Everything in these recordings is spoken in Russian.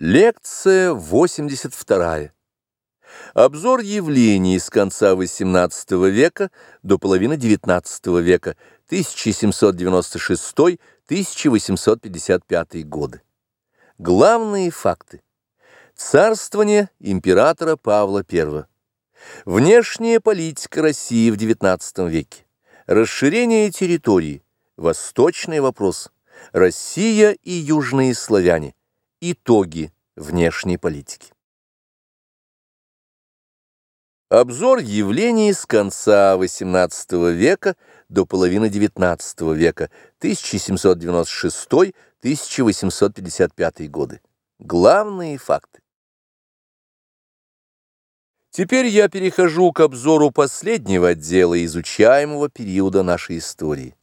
Лекция 82. Обзор явлений с конца XVIII века до половины XIX века, 1796-1855 годы. Главные факты. Царствование императора Павла I. Внешняя политика России в XIX веке. Расширение территории. Восточный вопрос. Россия и южные славяне. Итоги внешней политики. Обзор явлений с конца XVIII века до половины XIX века, 1796-1855 годы. Главные факты. Теперь я перехожу к обзору последнего отдела изучаемого периода нашей истории.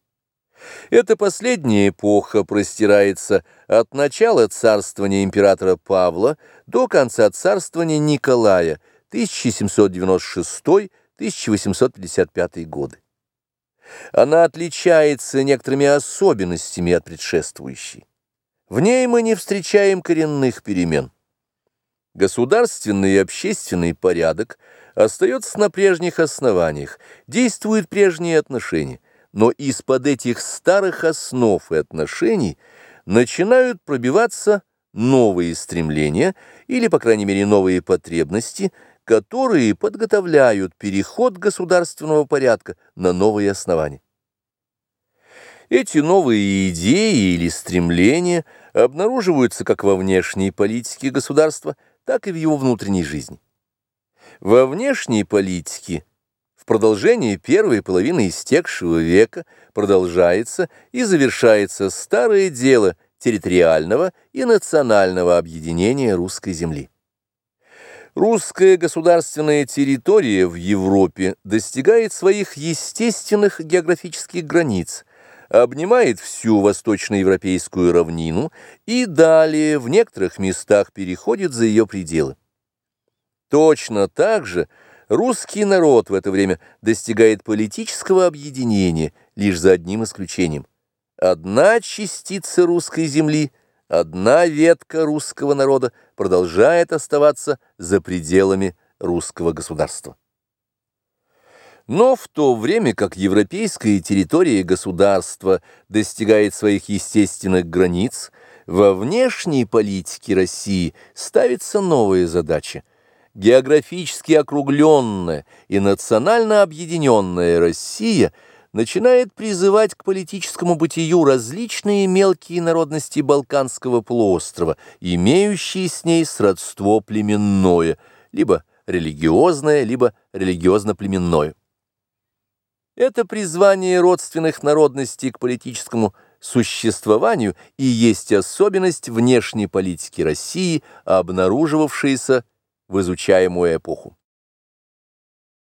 Эта последняя эпоха простирается от начала царствования императора Павла до конца царствования Николая, 1796-1855 годы. Она отличается некоторыми особенностями от предшествующей. В ней мы не встречаем коренных перемен. Государственный и общественный порядок остается на прежних основаниях, действуют прежние отношения – но из-под этих старых основ и отношений начинают пробиваться новые стремления или, по крайней мере, новые потребности, которые подготовляют переход государственного порядка на новые основания. Эти новые идеи или стремления обнаруживаются как во внешней политике государства, так и в его внутренней жизни. Во внешней политике – продолжении первой половины истекшего века продолжается и завершается старое дело территориального и национального объединения русской земли. Русская государственная территория в Европе достигает своих естественных географических границ, обнимает всю восточноевропейскую равнину и далее в некоторых местах переходит за ее пределы. Точно так же – Русский народ в это время достигает политического объединения лишь за одним исключением. Одна частица русской земли, одна ветка русского народа продолжает оставаться за пределами русского государства. Но в то время как европейская территория государства достигает своих естественных границ, во внешней политике России ставится новая задача – географически округленная и национально объединенная Россия начинает призывать к политическому бытию различные мелкие народности Балканского полуострова, имеющие с ней сродство племенное, либо религиозное, либо религиозно-племенное. Это призвание родственных народностей к политическому существованию и есть особенность внешней политики России, обнаруживавшаяся в изучаемую эпоху.